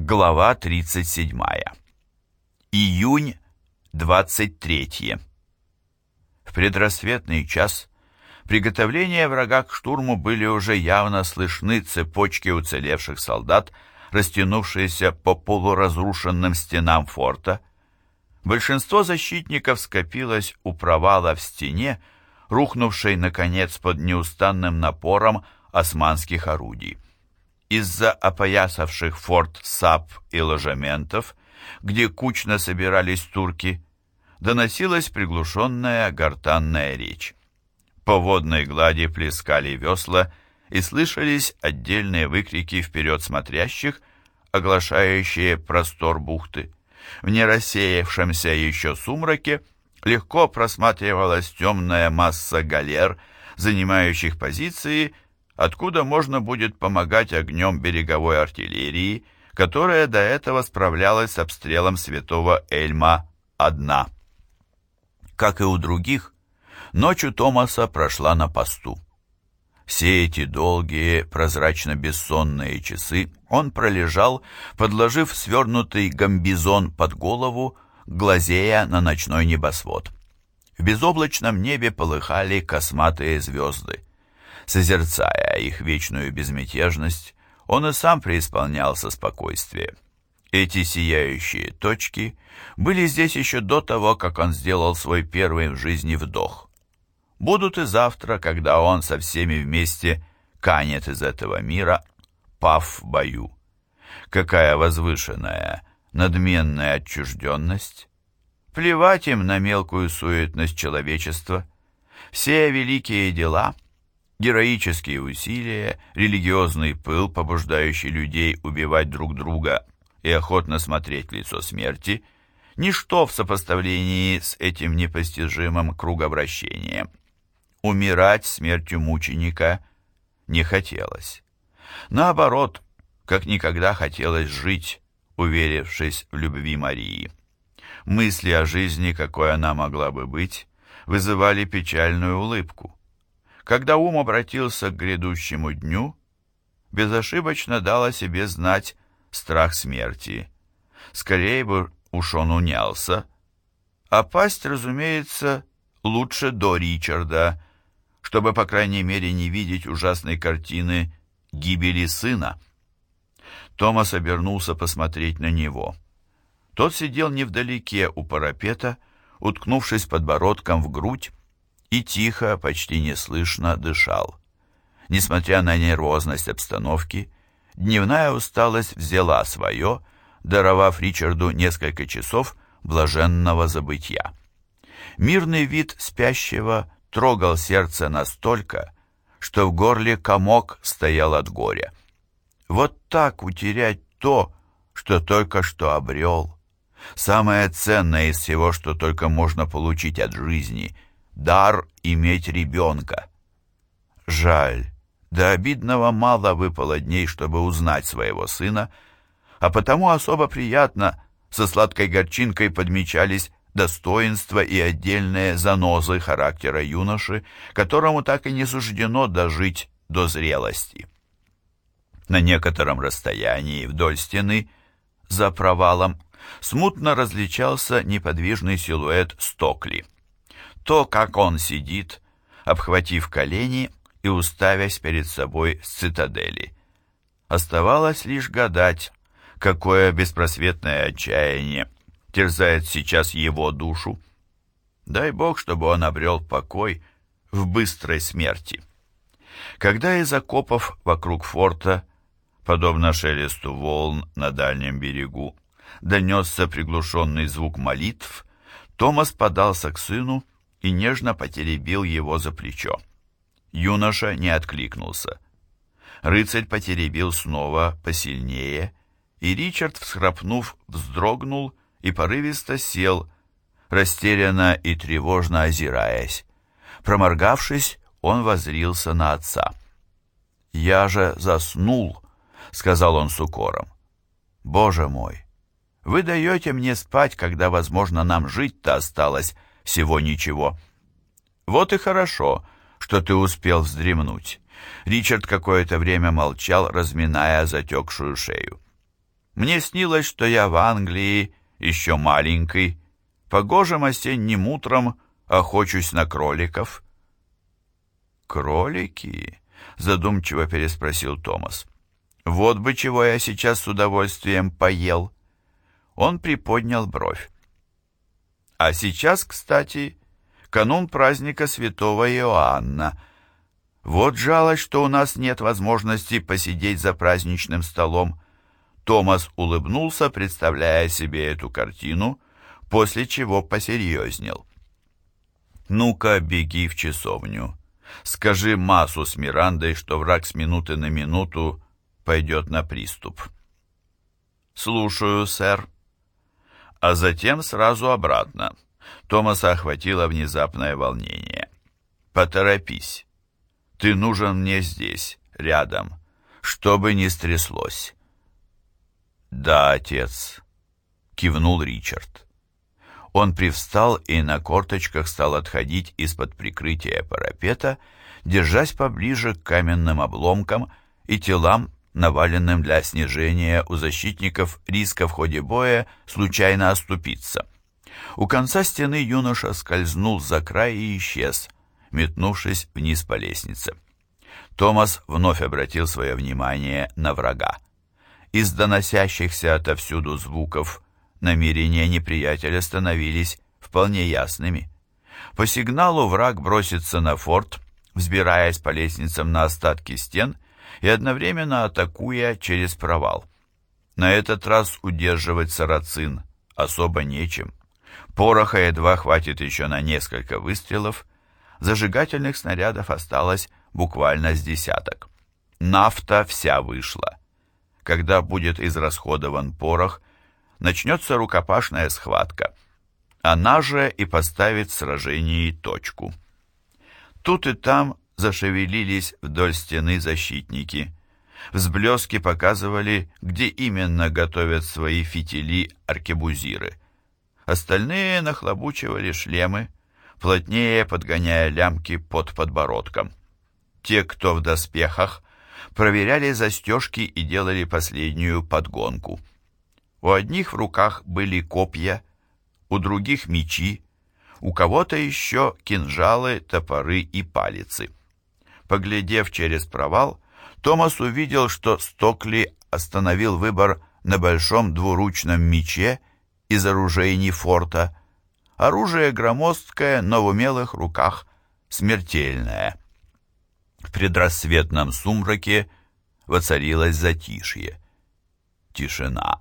Глава 37. Июнь 23. В предрассветный час приготовления врага к штурму были уже явно слышны цепочки уцелевших солдат, растянувшиеся по полуразрушенным стенам форта. Большинство защитников скопилось у провала в стене, рухнувшей, наконец, под неустанным напором османских орудий из-за опоясавших форт сап и ложементов, где кучно собирались турки, доносилась приглушенная гортанная речь. По водной глади плескали весла, и слышались отдельные выкрики впередсмотрящих, оглашающие простор бухты. В нерассеявшемся еще сумраке легко просматривалась темная масса галер, занимающих позиции откуда можно будет помогать огнем береговой артиллерии, которая до этого справлялась с обстрелом святого Эльма одна. Как и у других, ночь у Томаса прошла на посту. Все эти долгие, прозрачно-бессонные часы он пролежал, подложив свернутый гамбизон под голову, глазея на ночной небосвод. В безоблачном небе полыхали косматые звезды. Созерцая их вечную безмятежность, он и сам преисполнялся спокойствия. Эти сияющие точки были здесь еще до того, как он сделал свой первый в жизни вдох. Будут и завтра, когда он со всеми вместе канет из этого мира, пав в бою. Какая возвышенная, надменная отчужденность! Плевать им на мелкую суетность человечества. Все великие дела — героические усилия, религиозный пыл, побуждающий людей убивать друг друга и охотно смотреть лицо смерти, ничто в сопоставлении с этим непостижимым кругообращением. Умирать смертью мученика не хотелось. Наоборот, как никогда хотелось жить, уверившись в любви Марии. Мысли о жизни, какой она могла бы быть, вызывали печальную улыбку. Когда ум обратился к грядущему дню, безошибочно дал о себе знать страх смерти. Скорее бы уж он унялся. А пасть, разумеется, лучше до Ричарда, чтобы, по крайней мере, не видеть ужасной картины гибели сына. Томас обернулся посмотреть на него. Тот сидел невдалеке у парапета, уткнувшись подбородком в грудь, и тихо, почти неслышно дышал. Несмотря на нервозность обстановки, дневная усталость взяла свое, даровав Ричарду несколько часов блаженного забытья. Мирный вид спящего трогал сердце настолько, что в горле комок стоял от горя. Вот так утерять то, что только что обрел. Самое ценное из всего, что только можно получить от жизни — дар иметь ребенка. Жаль, до обидного мало выпало дней, чтобы узнать своего сына, а потому особо приятно со сладкой горчинкой подмечались достоинства и отдельные занозы характера юноши, которому так и не суждено дожить до зрелости. На некотором расстоянии вдоль стены, за провалом, смутно различался неподвижный силуэт Стокли — то, как он сидит, обхватив колени и уставясь перед собой с цитадели. Оставалось лишь гадать, какое беспросветное отчаяние терзает сейчас его душу. Дай Бог, чтобы он обрел покой в быстрой смерти. Когда из окопов вокруг форта, подобно шелесту волн на дальнем берегу, донесся приглушенный звук молитв, Томас подался к сыну и нежно потеребил его за плечо. Юноша не откликнулся. Рыцарь потеребил снова посильнее, и Ричард, всхрапнув, вздрогнул и порывисто сел, растерянно и тревожно озираясь. Проморгавшись, он возрился на отца. «Я же заснул», — сказал он с укором. «Боже мой, вы даете мне спать, когда, возможно, нам жить-то осталось всего ничего. Вот и хорошо, что ты успел вздремнуть. Ричард какое-то время молчал, разминая затекшую шею. Мне снилось, что я в Англии, еще маленький, погожим осенним утром охочусь на кроликов». «Кролики?» — задумчиво переспросил Томас. «Вот бы чего я сейчас с удовольствием поел». Он приподнял бровь. «А сейчас, кстати, канун праздника святого Иоанна. Вот жалость, что у нас нет возможности посидеть за праздничным столом. Томас улыбнулся, представляя себе эту картину, после чего посерьезнел. «Ну-ка, беги в часовню. Скажи Масу с Мирандой, что враг с минуты на минуту пойдет на приступ». «Слушаю, сэр». А затем сразу обратно. Томаса охватило внезапное волнение. «Поторопись. Ты нужен мне здесь, рядом, что бы ни стряслось». «Да, отец», — кивнул Ричард. Он привстал и на корточках стал отходить из-под прикрытия парапета, держась поближе к каменным обломкам и телам, наваленным для снижения у защитников риска в ходе боя случайно оступиться. У конца стены юноша скользнул за край и исчез, метнувшись вниз по лестнице. Томас вновь обратил свое внимание на врага. Из доносящихся отовсюду звуков намерения неприятеля становились вполне ясными. По сигналу враг бросится на форт, взбираясь по лестницам на остатки стен и одновременно атакуя через провал. На этот раз удерживать сарацин особо нечем. Пороха едва хватит еще на несколько выстрелов, зажигательных снарядов осталось буквально с десяток. Нафта вся вышла. Когда будет израсходован порох, начнется рукопашная схватка. Она же и поставит в сражении точку. Тут и там зашевелились вдоль стены защитники. Взблески показывали, где именно готовят свои фитили аркебузиры – Остальные нахлобучивали шлемы, плотнее подгоняя лямки под подбородком. Те, кто в доспехах, проверяли застежки и делали последнюю подгонку. У одних в руках были копья, у других мечи, у кого-то еще кинжалы, топоры и палицы. Поглядев через провал, Томас увидел, что Стокли остановил выбор на большом двуручном мече из оружейни форта. Оружие громоздкое, но в умелых руках смертельное. В предрассветном сумраке воцарилось затишье. Тишина.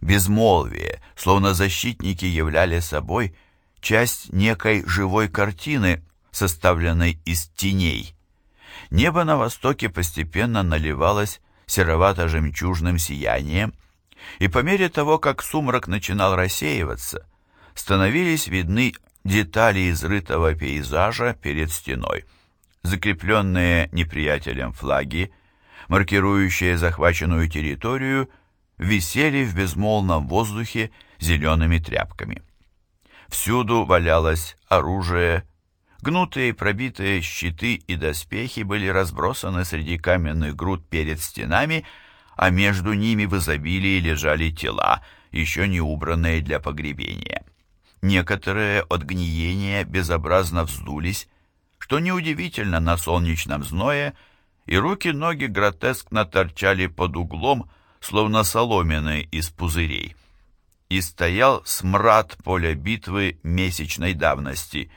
Безмолвие, словно защитники являли собой часть некой живой картины, составленной из теней. Небо на востоке постепенно наливалось серовато-жемчужным сиянием, и по мере того, как сумрак начинал рассеиваться, становились видны детали изрытого пейзажа перед стеной. Закрепленные неприятелем флаги, маркирующие захваченную территорию, висели в безмолвном воздухе зелеными тряпками. Всюду валялось оружие, гнутые пробитые щиты и доспехи были разбросаны среди каменных груд перед стенами, а между ними в изобилии лежали тела, еще не убранные для погребения. Некоторые от гниения безобразно вздулись, что неудивительно на солнечном зное, и руки-ноги гротескно торчали под углом, словно соломенные из пузырей. И стоял смрад поля битвы месячной давности,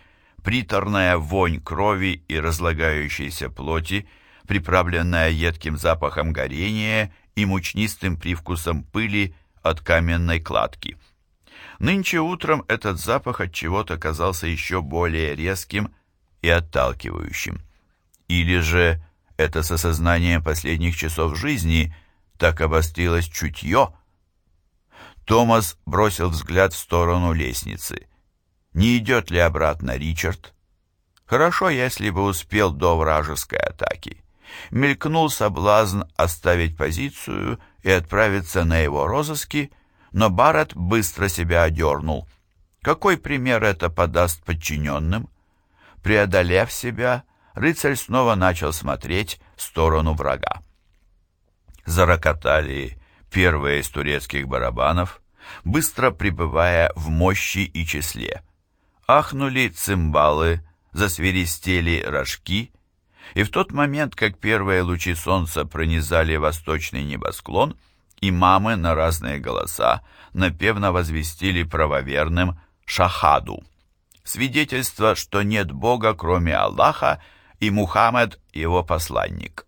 приторная вонь крови и разлагающейся плоти, приправленная едким запахом горения и мучнистым привкусом пыли от каменной кладки. Нынче утром этот запах от чего-то казался еще более резким и отталкивающим. Или же это с осознанием последних часов жизни так обострилось чутье? Томас бросил взгляд в сторону лестницы. Не идет ли обратно Ричард? Хорошо, если бы успел до вражеской атаки мелькнул соблазн оставить позицию и отправиться на его розыски, но Барретт быстро себя одернул. Какой пример это подаст подчиненным? Преодолев себя, рыцарь снова начал смотреть в сторону врага. Зарокотали первые из турецких барабанов, быстро пребывая в мощи и числе. Ахнули цимбалы, засверистели рожки, и в тот момент, как первые лучи солнца пронизали восточный небосклон, имамы на разные голоса напевно возвестили правоверным шахаду. Свидетельство, что нет Бога, кроме Аллаха, и Мухаммед его посланник.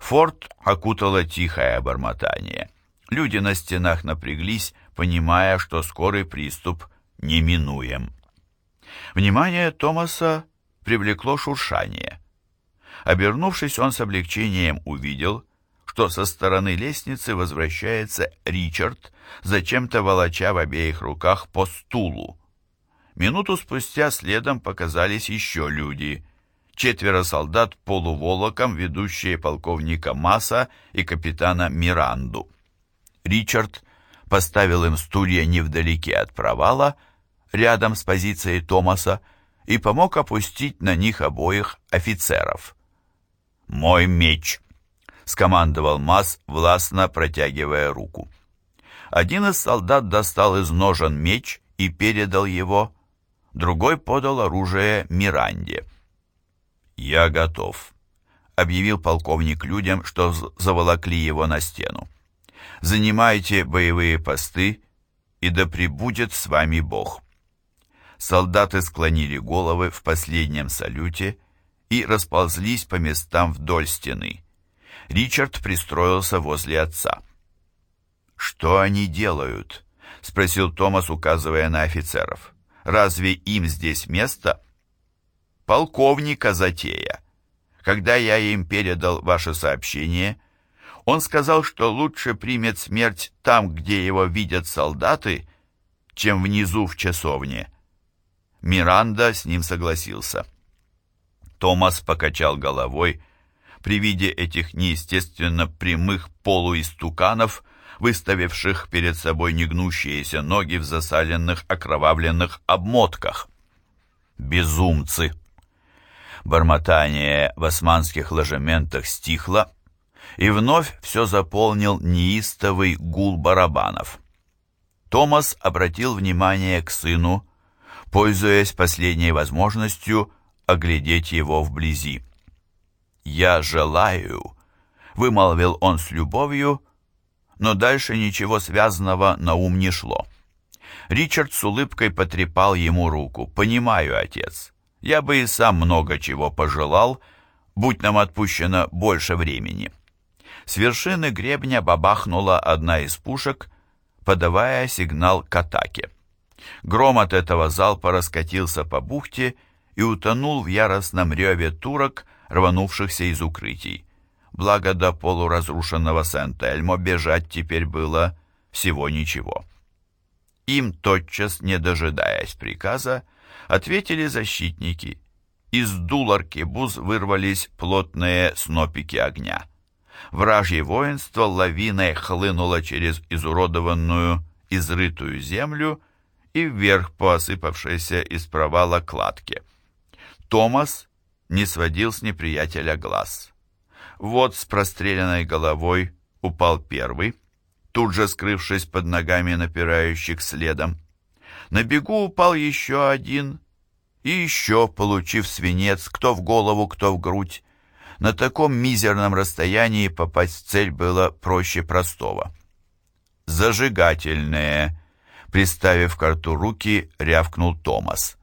Форт окутало тихое бормотание. Люди на стенах напряглись, понимая, что скорый приступ неминуем. Внимание Томаса привлекло шуршание. Обернувшись, он с облегчением увидел, что со стороны лестницы возвращается Ричард, зачем-то волоча в обеих руках по стулу. Минуту спустя следом показались еще люди. Четверо солдат полуволоком, ведущие полковника Масса и капитана Миранду. Ричард поставил им стулья невдалеке от провала, рядом с позицией Томаса, и помог опустить на них обоих офицеров. «Мой меч!» — скомандовал Масс, властно протягивая руку. Один из солдат достал из ножен меч и передал его другой подал оружие Миранде. «Я готов», — объявил полковник людям, что заволокли его на стену. «Занимайте боевые посты, и да пребудет с вами Бог». Солдаты склонили головы в последнем салюте и расползлись по местам вдоль стены. Ричард пристроился возле отца. «Что они делают?» — спросил Томас, указывая на офицеров. Разве им здесь место? Полковника затея. Когда я им передал ваше сообщение, он сказал, что лучше примет смерть там, где его видят солдаты, чем внизу в часовне. Миранда с ним согласился. Томас покачал головой при виде этих неестественно прямых полуистуканов, выставивших перед собой негнущиеся ноги в засаленных окровавленных обмотках. Безумцы! Бормотание в османских ложементах стихло, и вновь все заполнил неистовый гул барабанов. Томас обратил внимание к сыну, пользуясь последней возможностью оглядеть его вблизи. «Я желаю», — вымолвил он с любовью, но дальше ничего связанного на ум не шло. Ричард с улыбкой потрепал ему руку. «Понимаю, отец, я бы и сам много чего пожелал, будь нам отпущено больше времени». С вершины гребня бабахнула одна из пушек, подавая сигнал к атаке. Гром от этого залпа раскатился по бухте и утонул в яростном реве турок, рванувшихся из укрытий благо до полуразрушенного Сент-Эльмо бежать теперь было всего ничего. Им тотчас, не дожидаясь приказа, ответили защитники. Из дул аркебуз вырвались плотные снопики огня. Вражье воинство лавиной хлынуло через изуродованную, изрытую землю и вверх по осыпавшейся из провала кладке. Томас не сводил с неприятеля глаз. Вот с простреленной головой упал первый, тут же скрывшись под ногами напирающих следом. На бегу упал еще один, и еще, получив свинец, кто в голову, кто в грудь. На таком мизерном расстоянии попасть в цель было проще простого. «Зажигательные!» Приставив к рту руки, рявкнул Томас.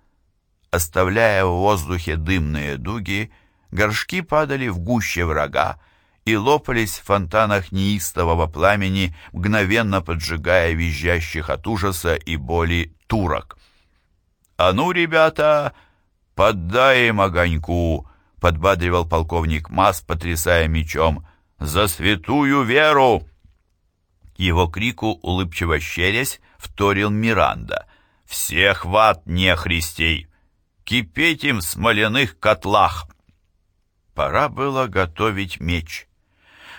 Оставляя в воздухе дымные дуги, горшки падали в гуще врага и лопались в фонтанах неистового пламени, мгновенно поджигая визжащих от ужаса и боли турок. «А ну, ребята, поддай им огоньку!» — подбадривал полковник Мас, потрясая мечом. «За святую веру!» Его крику, улыбчиво щерясь, вторил Миранда. «Всех в ад нехристей! Кипеть им в смоляных котлах!» Пора было готовить меч.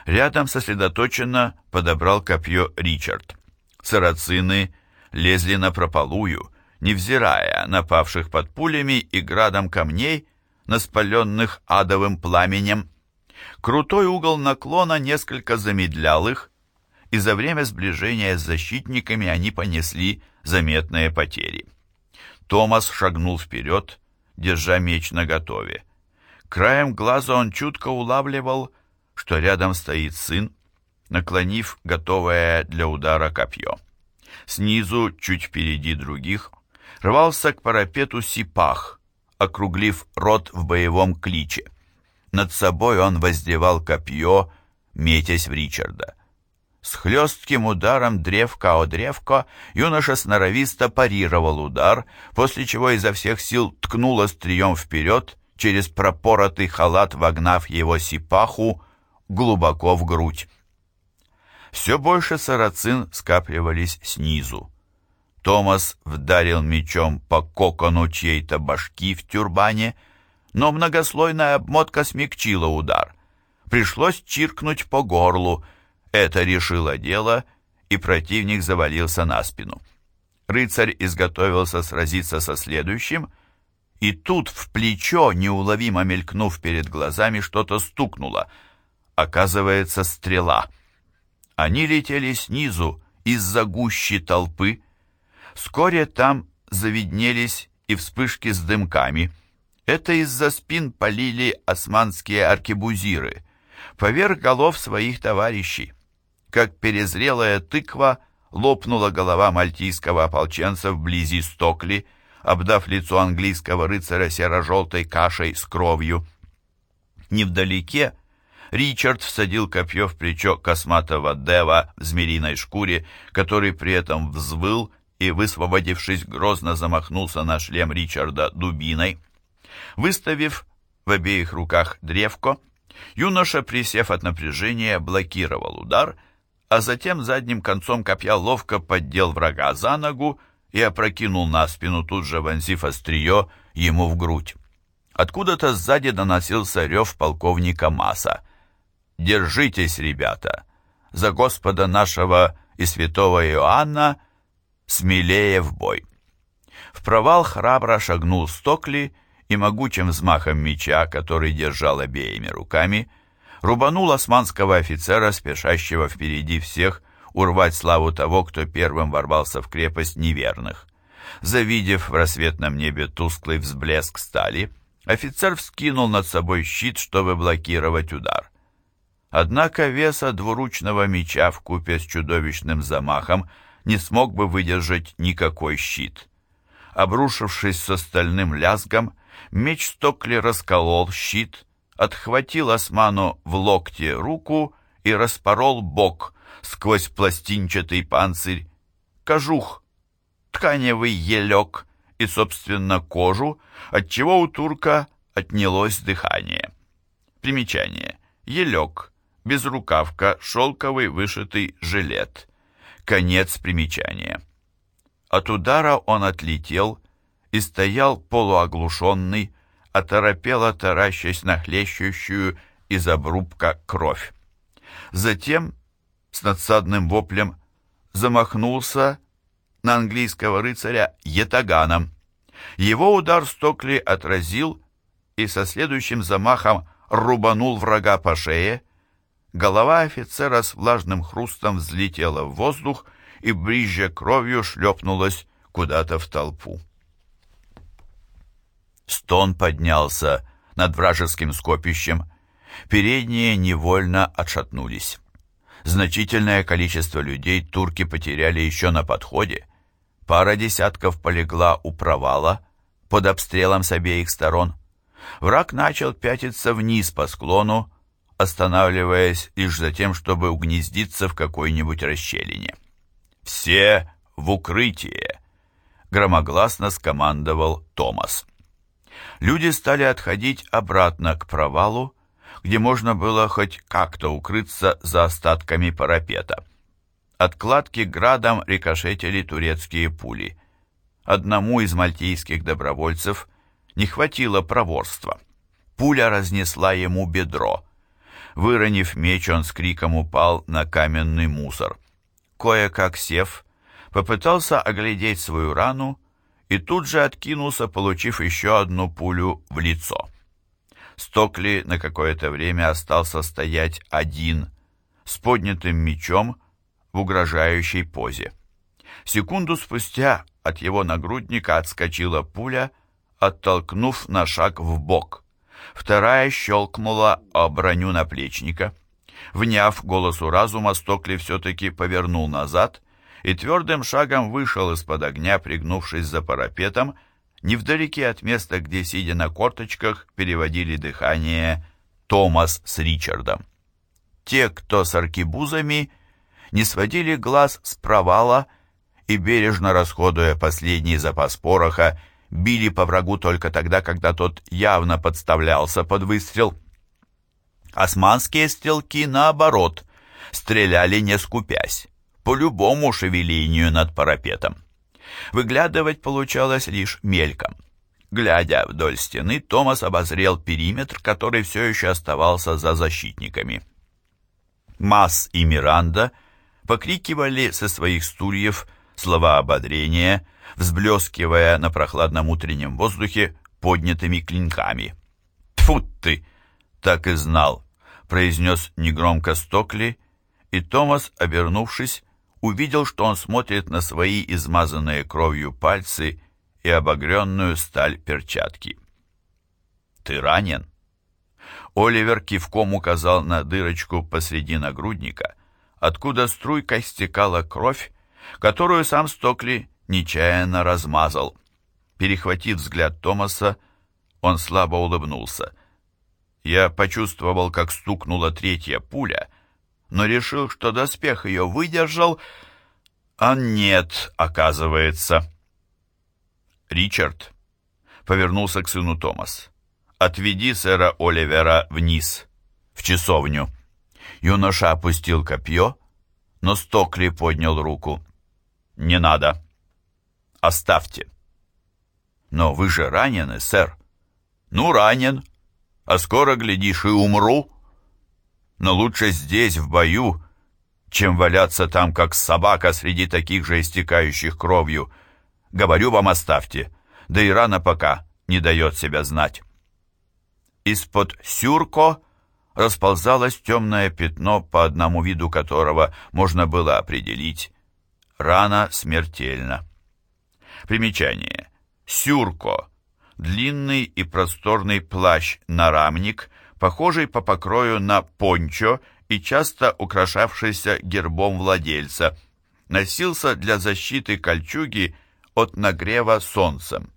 Рядом сосредоточенно подобрал копье Ричард. Сарацины лезли на прополую, невзирая на павших под пулями и градом камней, наспаленных адовым пламенем. Крутой угол наклона несколько замедлял их, и за время сближения с защитниками они понесли заметные потери. Томас шагнул вперед, держа меч наготове. Краем глаза он чутко улавливал, что рядом стоит сын, наклонив готовое для удара копье. Снизу, чуть впереди других, рвался к парапету сипах, округлив рот в боевом кличе. Над собой он воздевал копье, метясь в Ричарда. С хлестким ударом древка о древко юноша сноровисто парировал удар, после чего изо всех сил ткнул острием вперед, через пропоротый халат вогнав его сипаху глубоко в грудь. Все больше сарацин скапливались снизу. Томас вдарил мечом по кокону чьей-то башки в тюрбане, но многослойная обмотка смягчила удар. Пришлось чиркнуть по горлу. Это решило дело, и противник завалился на спину. Рыцарь изготовился сразиться со следующим, и тут в плечо, неуловимо мелькнув перед глазами, что-то стукнуло. Оказывается, стрела. Они летели снизу, из-за гущи толпы. Вскоре там завиднелись и вспышки с дымками. Это из-за спин полили османские аркебузиры, поверх голов своих товарищей. Как перезрелая тыква лопнула голова мальтийского ополченца вблизи Стокли, обдав лицо английского рыцаря серо-желтой кашей с кровью. Невдалеке Ричард всадил копье в плечо косматого дева в змеиной шкуре, который при этом взвыл и, высвободившись, грозно замахнулся на шлем Ричарда дубиной. Выставив в обеих руках древко, юноша, присев от напряжения, блокировал удар, а затем задним концом копья ловко поддел врага за ногу и опрокинул на спину, тут же вонзив острие ему в грудь. Откуда-то сзади доносился рев полковника Маса. «Держитесь, ребята! За Господа нашего и святого Иоанна смелее в бой!» В провал храбро шагнул Стокли и могучим взмахом меча, который держал обеими руками, рубанул османского офицера, спешащего впереди всех, урвать славу того, кто первым ворвался в крепость неверных. Завидев в рассветном небе тусклый взблеск стали, офицер вскинул над собой щит, чтобы блокировать удар. Однако веса двуручного меча в купе с чудовищным замахом не смог бы выдержать никакой щит. Обрушившись с остальным лязгом, меч Стокли расколол щит, отхватил осману в локте руку и распорол бок, сквозь пластинчатый панцирь, кожух, тканевый елек и, собственно, кожу, отчего у турка отнялось дыхание. Примечание. Елек, безрукавка, шелковый вышитый жилет. Конец примечания. От удара он отлетел и стоял полуоглушенный, оторопело таращась на хлещущую из обрубка кровь. Затем с надсадным воплем замахнулся на английского рыцаря етаганом. Его удар Стокли отразил и со следующим замахом рубанул врага по шее. Голова офицера с влажным хрустом взлетела в воздух и, брызжа кровью, шлепнулась куда-то в толпу. Стон поднялся над вражеским скопищем. Передние невольно отшатнулись. Значительное количество людей турки потеряли еще на подходе. Пара десятков полегла у провала, под обстрелом с обеих сторон. Враг начал пятиться вниз по склону, останавливаясь лишь за тем, чтобы угнездиться в какой-нибудь расщелине. «Все в укрытие!» — громогласно скомандовал Томас. Люди стали отходить обратно к провалу, где можно было хоть как-то укрыться за остатками парапета. От кладки градом рикошетили турецкие пули. Одному из мальтийских добровольцев не хватило проворства. Пуля разнесла ему бедро. Выронив меч, он с криком упал на каменный мусор. Кое-как сев, попытался оглядеть свою рану и тут же откинулся, получив еще одну пулю в лицо. Стокли на какое-то время остался стоять один, с поднятым мечом, в угрожающей позе. Секунду спустя от его нагрудника отскочила пуля, оттолкнув на шаг в бок. Вторая щелкнула о броню наплечника. Вняв голосу разума, Стокли все-таки повернул назад и твердым шагом вышел из-под огня, пригнувшись за парапетом, невдалеке от места, где, сидя на корточках, переводили дыхание Томас с Ричардом. Те, кто с аркибузами, не сводили глаз с провала и, бережно расходуя последний запас пороха, били по врагу только тогда, когда тот явно подставлялся под выстрел. Османские стрелки, наоборот, стреляли не скупясь, по любому шевелению над парапетом. Выглядывать получалось лишь мельком. Глядя вдоль стены, Томас обозрел периметр, который все еще оставался за защитниками. Масс и Миранда покрикивали со своих стульев слова ободрения, взблескивая на прохладном утреннем воздухе поднятыми клинками. «Тьфу ты!» — так и знал, — произнес негромко Стокли, и Томас, обернувшись, увидел, что он смотрит на свои измазанные кровью пальцы и обогренную сталь перчатки. «Ты ранен?» Оливер кивком указал на дырочку посреди нагрудника, откуда струйкой стекала кровь, которую сам Стокли нечаянно размазал. Перехватив взгляд Томаса, он слабо улыбнулся. Я почувствовал, как стукнула третья пуля, но решил, что доспех ее выдержал, а нет, оказывается. Ричард повернулся к сыну Томас. «Отведи сэра Оливера вниз, в часовню». Юноша опустил копье, но Стокли поднял руку. «Не надо. Оставьте». «Но вы же ранены, сэр». «Ну, ранен. А скоро, глядишь, и умру. Но лучше здесь, в бою, чем валяться там, как собака среди таких же истекающих кровью. Говорю вам, оставьте. Да и рано пока не дает себя знать». Из-под сюрко расползалось темное пятно, по одному виду которого можно было определить Рана смертельна. Примечание. Сюрко. Длинный и просторный плащ-нарамник, похожий по покрою на пончо и часто украшавшийся гербом владельца. Носился для защиты кольчуги от нагрева солнцем.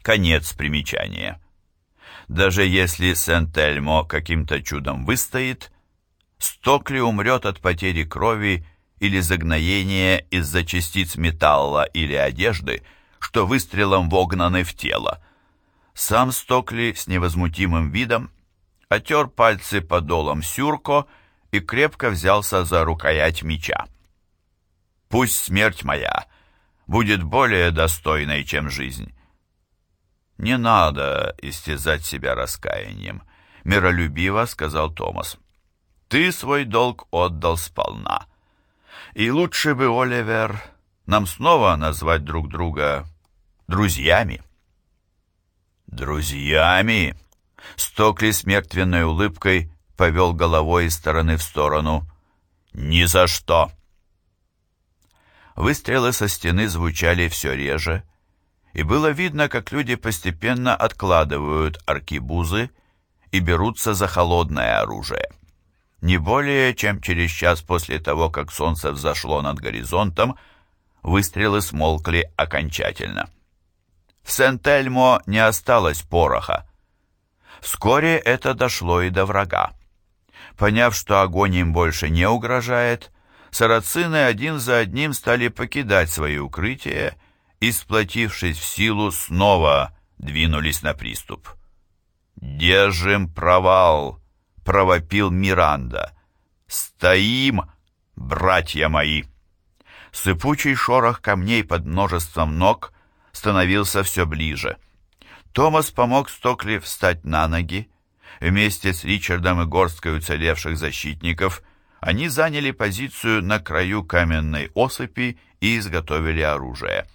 Конец примечания. Даже если Сент-Эльмо каким-то чудом выстоит, Стокли умрет от потери крови или загноения из-за частиц металла или одежды, что выстрелом вогнаны в тело. Сам Стокли с невозмутимым видом отер пальцы подолом сюрко и крепко взялся за рукоять меча. «Пусть смерть моя будет более достойной, чем жизнь». «Не надо истязать себя раскаянием», — миролюбиво сказал Томас. «Ты свой долг отдал сполна. И лучше бы, Оливер, нам снова назвать друг друга друзьями». «Друзьями?» Стокли с мертвенной улыбкой повел головой из стороны в сторону. «Ни за что!» Выстрелы со стены звучали все реже, и было видно, как люди постепенно откладывают аркибузы и берутся за холодное оружие. Не более чем через час после того, как солнце взошло над горизонтом, выстрелы смолкли окончательно. В Сент-Эльмо не осталось пороха. Вскоре это дошло и до врага. Поняв, что огонь им больше не угрожает, сарацины один за одним стали покидать свои укрытия и, сплотившись в силу, снова двинулись на приступ. «Держим провал!» — провопил Миранда. «Стоим, братья мои!» Сыпучий шорох камней под множеством ног становился все ближе. Томас помог Стокли встать на ноги. Вместе с Ричардом и горсткой уцелевших защитников они заняли позицию на краю каменной осыпи и изготовили оружие.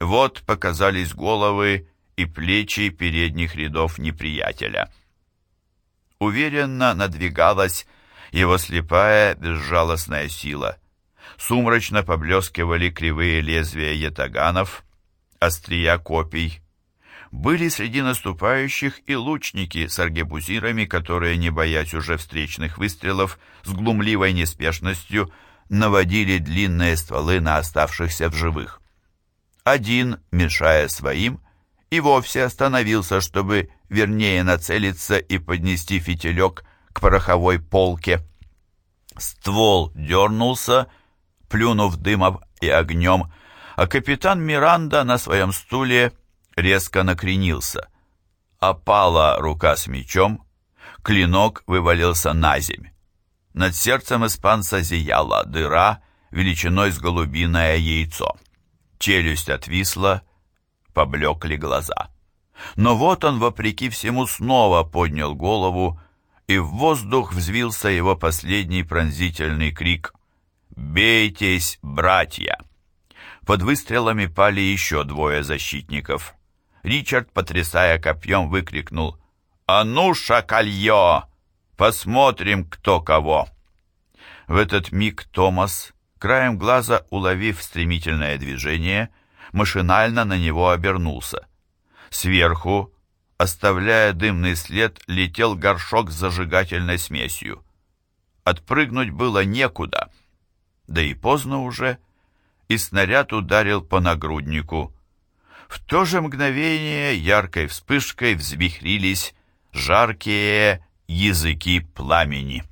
Вот показались головы и плечи передних рядов неприятеля. Уверенно надвигалась его слепая, безжалостная сила. Сумрачно поблескивали кривые лезвия ятаганов, острия копий. Были среди наступающих и лучники с аргебузирами, которые, не боясь уже встречных выстрелов, с глумливой неспешностью наводили длинные стволы на оставшихся в живых. Один, мешая своим, и вовсе остановился, чтобы вернее нацелиться и поднести фитилек к пороховой полке. Ствол дернулся, плюнув дымом и огнем, а капитан Миранда на своем стуле резко накренился. Опала рука с мечом, клинок вывалился на земь. Над сердцем испанца зияла дыра величиной с голубиное яйцо. Челюсть отвисла, поблекли глаза. Но вот он, вопреки всему, снова поднял голову, и в воздух взвился его последний пронзительный крик «Бейтесь, братья!». Под выстрелами пали еще двое защитников. Ричард, потрясая копьем, выкрикнул «А ну, шакалье! Посмотрим, кто кого!» В этот миг Томас, краем глаза уловив стремительное движение, машинально на него обернулся. Сверху, оставляя дымный след, летел горшок с зажигательной смесью. Отпрыгнуть было некуда, да и поздно уже, и снаряд ударил по нагруднику. В то же мгновение яркой вспышкой взвихрились жаркие языки пламени.